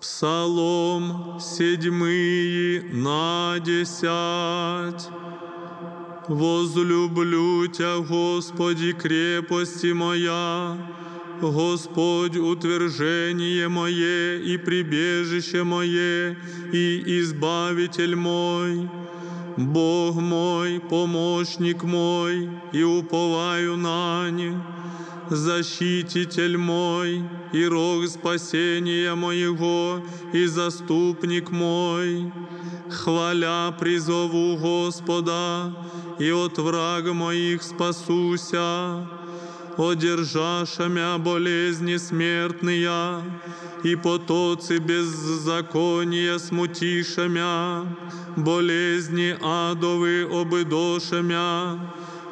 Псалом седьмий на десять. Возлюблю Тя, Господи, крепости моя, Господь утверждение мое и прибежище мое, и избавитель мой. Бог мой, помощник мой, и уповаю на них защититель мой, и рог спасения моего, и заступник мой. Хваля призову Господа, и от враг моих спасуся. Одержаша мя болезни смертные, и потоцы беззакония смутиша мя, болезни адовы обидоша мя,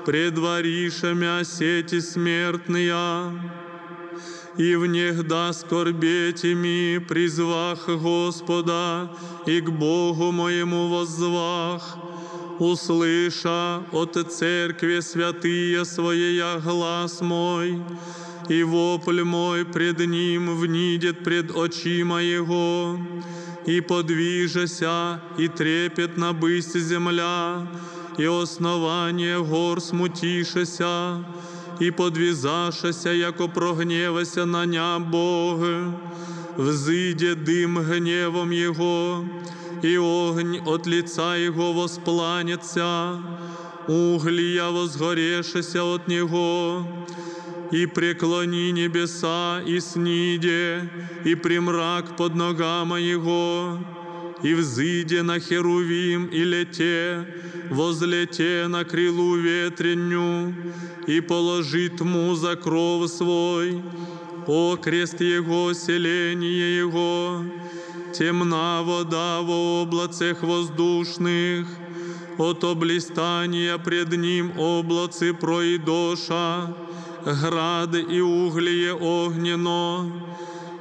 предвариша мя сети смертные, и внегда скорбетими призвах Господа, и к Богу моему воззвах, услыша от церкви святые своя глаз мой, и вопль мой пред ним внидет пред очима Его, и подвижася, и трепетна бысть земля, и основание гор смутишася, и подвизашася, яко прогневася на ня Бог, взыде дым гневом Его, и огонь от лица Его воспланется, углия возгорешася от Него, и преклони небеса и сниде, и примрак под ногама Его, и взыде на херувим и лете, возлете на крылу ветренню, и положи тьму за кров свой, о крест Его, селение Его, темна вода в облацах воздушных, от облистания пред Ним облацы пройдоша, град и углие огненно,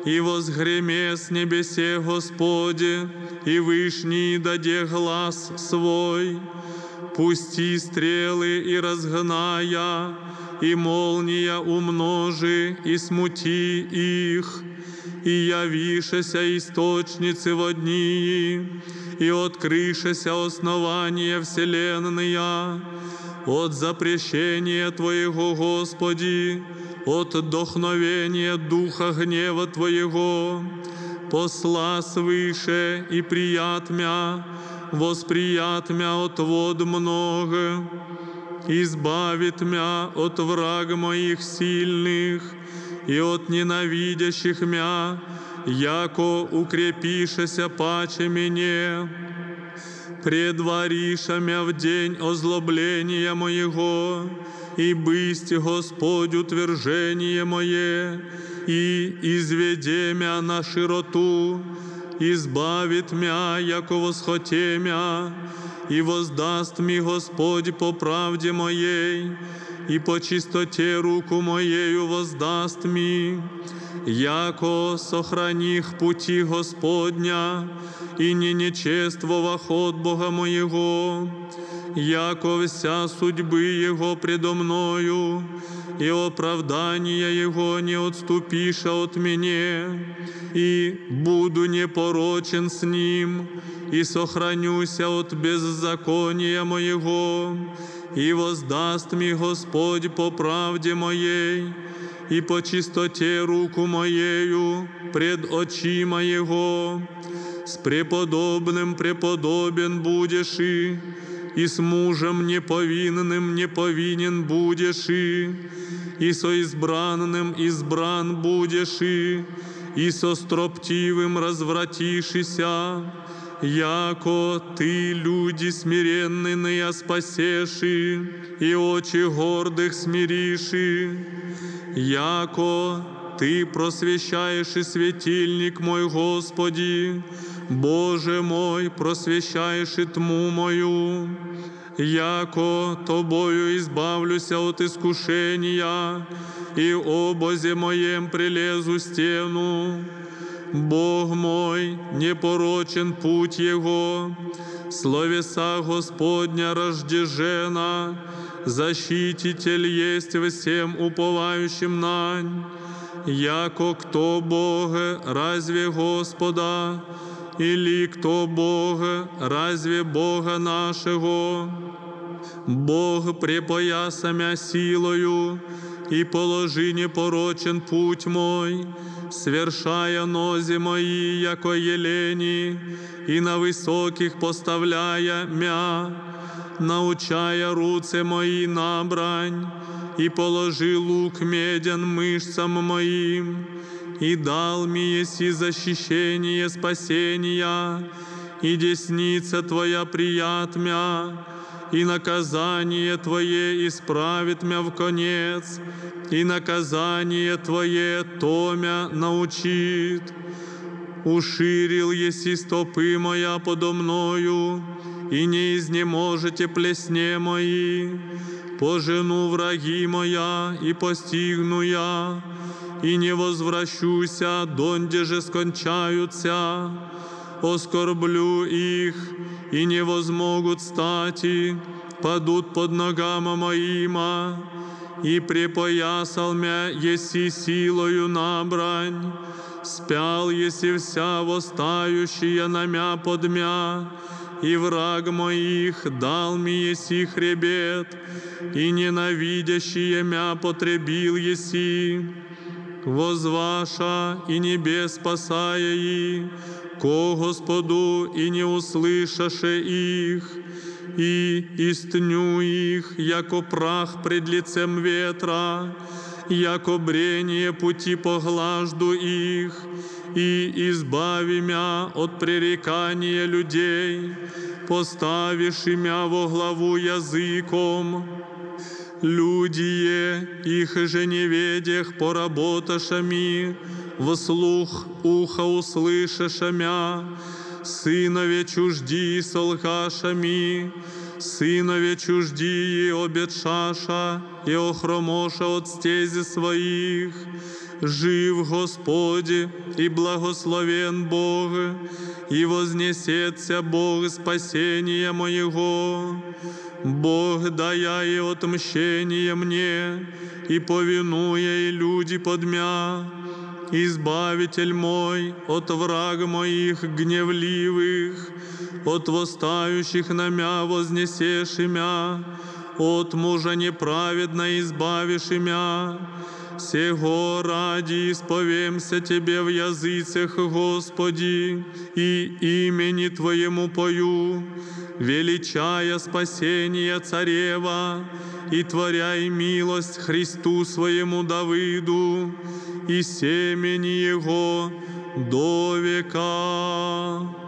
и возгреме с небесе Господи, и вышний даде глаз свой, пусти стрелы и разгная, и молния умножи, и смути их, и явишеся источницы воднии, и открышеся основания вселенная, от запрещения Твоего, Господи, от вдохновения Духа гнева Твоего, посла свыше и прият мя, восприят мя от вод много, избавит мя от враг моих сильных и от ненавидящих мя, яко укрепишеся паче мне предвариша мя в день озлобления моего, и бысть Господь утверждение мое, и изведе мя на широту, избавит мя, яко восхоте мя, и воздаст ми Господь по правде моей, и по чистоте руку моею воздаст ми, яко сохраних пути Господня, и не нечествовах от Бога моего, яко вся судьбы Его предо мною, и оправдания Его не отступиша от меня, и буду непорочен с Ним, и сохранюся от беззакония моего, и воздаст ми Господь по правде моей, и по чистоте руку моею пред очима Его, с преподобным преподобен будешь и, и с мужем неповинным неповинен будешь и, и со избранным избран будешь и, и со строптивым развратишися, яко ты люди смиренные спасеши, и очи гордых смириши, яко ты просвещаешь и светильник мой, Господи, Боже мой, просвещаешь и тьму мою, яко Тобою избавлюся от искушения, и обозе моем прилезу стену. Бог мой, непорочен путь Его, словеса Господня рождежена, защититель есть всем уповающим нань. яко кто Бога, разве Господа, или кто Бога, разве Бога нашего? Бог припоясамя силою, и положи непорочен путь мой, свершая нози мои, яко елені, и на високих поставляя мя, научая руце мои на брань, и положи лук меден мышцам моим, и дал мне еси защищение спасения, и десница Твоя прият мя, и наказание Твое исправит мя в конец, и наказание Твое томя научит. Уширил еси стопы моя подо мною, и не изнеможете плесне мои. Пожену враги моя, и постигну я, и не возвращуся, донде же скончаются. Оскорблю их, и не возмогут стати, падут под ногама моима, и припоясал мя еси силою на брань, спял еси вся восстающая на мя подмя, и враг моих дал мне еси хребет, и ненавидящие мя потребил еси. Возваша и небес спасая их, ко Господу и не услышаше их, и истню их, яко прах пред лицем ветра, яко брение пути поглажду их, и избави мя от пререкания людей, поставишь мя во главу языком, Людие, их же неведях поработашами, вслух ухо услышашамя, сынове чужди солгашами, сынове чуждии обетшаша и охромоша от стези своих. Жив Господи и благословен Бог, и вознесется Бог спасения моего. Бог дая отмщение мне, и повинуя и люди подмя, Избавитель мой от враг моих гневливых, от восстающих на мя вознесешь мя, от мужа неправедно избавишь мя. Сего ради исповемся Тебе в языцах, Господи, и имени Твоему пою, величая спасение царева, и творяй милость Христу своему Давыду, и семени Его до века.